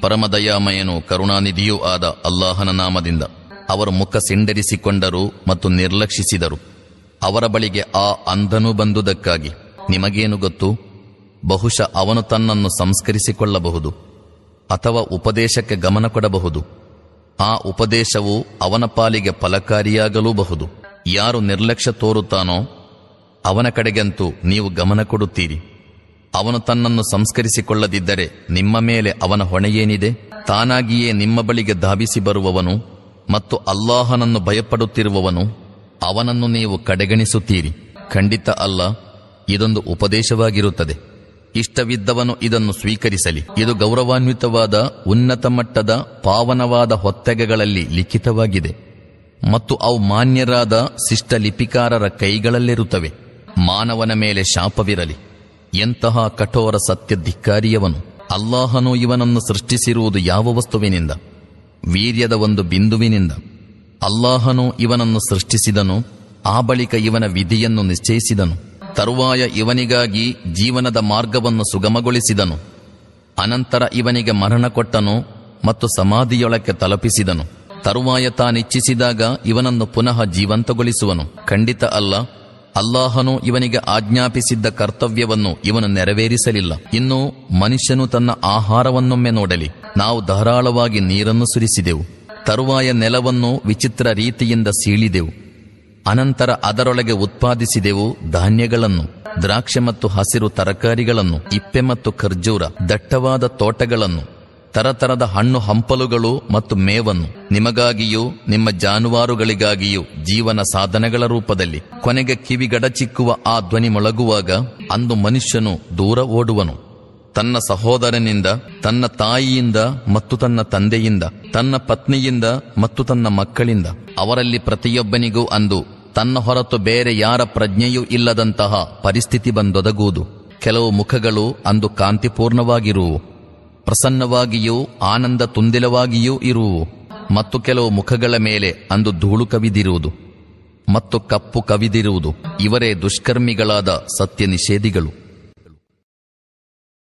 ಪರಮದಯಾಮಯನು ಕರುಣಾನಿಧಿಯೂ ಆದ ಅಲ್ಲಾಹನ ನಾಮದಿಂದ ಅವರು ಮುಖ ಸಿಂಡರಿಸಿಕೊಂಡರು ಮತ್ತು ನಿರ್ಲಕ್ಷಿಸಿದರು. ಅವರ ಬಳಿಗೆ ಆ ಅಂಧನು ಬಂದುದಕ್ಕಾಗಿ ನಿಮಗೇನು ಗೊತ್ತು? ಬಹುಶಃ ಅವನು ತನ್ನನ್ನು ಸಂಸ್ಕರಿಸಿಕೊಳ್ಳಬಹುದು ಅಥವಾ ಉಪದೇಶಕ್ಕೆ ಗಮನ ಕೊಡಬಹುದು. ಆ ಉಪದೇಶವು ಅವನ ಪಾಲಿಗೆ ಫಲಕಾರಿಯಾಗಲೂಬಹುದು. ಯಾರು ನಿರ್ಲಕ್ಷ್ಯ ತೋರುತ್ತಾನೋ ಅವನ ಕಡೆಗಂತೂ ನೀವು ಗಮನ ಕೊಡುತ್ತೀರಿ. ಅವನು ತನ್ನನ್ನು ಸಂಸ್ಕರಿಸಿಕೊಳ್ಳದಿದ್ದರೆ ನಿಮ್ಮ ಮೇಲೆ ಅವನ ಹೊಣೆಯೇನಿದೆ? ತಾನಾಗಿಯೇ ನಿಮ್ಮ ಬಳಿಗೆ ಧಾವಿಸಿ ಬರುವವನು ಮತ್ತು ಅಲ್ಲಾಹನನ್ನು ಭಯಪಡುತ್ತಿರುವವನು ಅವನನ್ನು ನೀವು ಕಡೆಗಣಿಸುತ್ತೀರಿ. ಖಂಡಿತ ಅಲ್ಲ, ಇದೊಂದು ಉಪದೇಶವಾಗಿರುತ್ತದೆ. ಇಷ್ಟವಿದ್ದವನು ಇದನ್ನು ಸ್ವೀಕರಿಸಲಿ. ಇದು ಗೌರವಾನ್ವಿತವಾದ, ಉನ್ನತ ಮಟ್ಟದ, ಪಾವನವಾದ ಹೊತ್ತೆಗೆಗಳಲ್ಲಿ ಲಿಖಿತವಾಗಿದೆ ಮತ್ತು ಅವು ಮಾನ್ಯರಾದ ಶಿಷ್ಟ ಲಿಪಿಕಾರರ ಕೈಗಳಲ್ಲಿರುತ್ತವೆ. ಮಾನವನ ಮೇಲೆ ಶಾಪವಿರಲಿ. ಎಂತಹ ಕಠೋರ ಸತ್ಯ ಧಿಕ್ಕಾರಿಯವನು ಅಲ್ಲಾಹನು ಇವನನ್ನು ಸೃಷ್ಟಿಸಿರುವುದು ಯಾವ ವಸ್ತುವಿನಿಂದ? ವೀರ್ಯದ ಒಂದು ಬಿಂದುವಿನಿಂದ. ಅಲ್ಲಾಹನು ಇವನನ್ನು ಸೃಷ್ಟಿಸಿದನು, ಆ ಬಳಿಕ ಇವನ ವಿಧಿಯನ್ನು ನಿಶ್ಚಯಿಸಿದನು. ತರುವಾಯ ಇವನಿಗಾಗಿ ಜೀವನದ ಮಾರ್ಗವನ್ನು ಸುಗಮಗೊಳಿಸಿದನು. ಅನಂತರ ಇವನಿಗೆ ಮರಣ ಕೊಟ್ಟನು ಮತ್ತು ಸಮಾಧಿಯೊಳಕ್ಕೆ ತಲುಪಿಸಿದನು. ತರುವಾಯ ತಾನಿಚ್ಛಿಸಿದಾಗ ಇವನನ್ನು ಪುನಃ ಜೀವಂತಗೊಳಿಸುವನು. ಖಂಡಿತ ಅಲ್ಲ ಅಲ್ಲಾಹನು ಇವನಿಗೆ ಆಜ್ಞಾಪಿಸಿದ್ದ ಕರ್ತವ್ಯವನ್ನು ಇವನು ನೆರವೇರಿಸಲಿಲ್ಲ. ಇನ್ನು ಮನುಷ್ಯನು ತನ್ನ ಆಹಾರವನ್ನೊಮ್ಮೆ ನೋಡಲಿ. ನಾವು ಧಾರಾಳವಾಗಿ ನೀರನ್ನು ಸುರಿಸಿದೆವು. ತರುವಾಯ ನೆಲವನ್ನು ವಿಚಿತ್ರ ರೀತಿಯಿಂದ ಸೀಳಿದೆವು. ಅನಂತರ ಅದರೊಳಗೆ ಉತ್ಪಾದಿಸಿದೆವು ಧಾನ್ಯಗಳನ್ನು, ದ್ರಾಕ್ಷೆ ಮತ್ತು ಹಸಿರು ತರಕಾರಿಗಳನ್ನು, ಇಪ್ಪೆ ಮತ್ತು ಖರ್ಜೂರ, ದಟ್ಟವಾದ ತೋಟಗಳನ್ನು ತರತರದ ಹಣ್ಣು ಹಂಪಲುಗಳು ಮತ್ತು ಮೇವನ್ನು ನಿಮಗಾಗಿಯೂ, ನಿಮ್ಮ ಜಾನುವಾರುಗಳಿಗಾಗಿಯೂ ಜೀವನ ಸಾಧನೆಗಳ ರೂಪದಲ್ಲಿ. ಕೊನೆಗೆ ಕಿವಿಗಡಚಿಕ್ಕುವ ಆ ಧ್ವನಿ ಮೊಳಗುವಾಗ ಅಂದು ಮನುಷ್ಯನು ದೂರ ಓಡುವನು. ತನ್ನ ಸಹೋದರನಿಂದ, ತನ್ನ ತಾಯಿಯಿಂದ ಮತ್ತು ತನ್ನ ತಂದೆಯಿಂದ, ತನ್ನ ಪತ್ನಿಯಿಂದ ಮತ್ತು ತನ್ನ ಮಕ್ಕಳಿಂದ, ಅವರಲ್ಲಿ ಪ್ರತಿಯೊಬ್ಬನಿಗೂ ಅಂದು ತನ್ನ ಹೊರತು ಬೇರೆ ಯಾರ ಪ್ರಜ್ಞೆಯೂ ಇಲ್ಲದಂತಹ ಪರಿಸ್ಥಿತಿ ಬಂದೊದಗುವುದು. ಕೆಲವು ಮುಖಗಳು ಅಂದು ಕಾಂತಿಪೂರ್ಣವಾಗಿರುವು. ಪ್ರಸನ್ನವಾಗಿಯೂ ಆನಂದ ತುಂದಿಲವಾಗಿಯೂ ಇರುವು ಮತ್ತು ಕೆಲವು ಮುಖಗಳ ಮೇಲೆ ಅಂದು ಧೂಳು ಕವಿದಿರುವುದು. ಮತ್ತು ಕಪ್ಪು ಕವಿದಿರುವುದು. ಇವರೇ ದುಷ್ಕರ್ಮಿಗಳಾದ ಸತ್ಯ ನಿಷೇಧಿಗಳು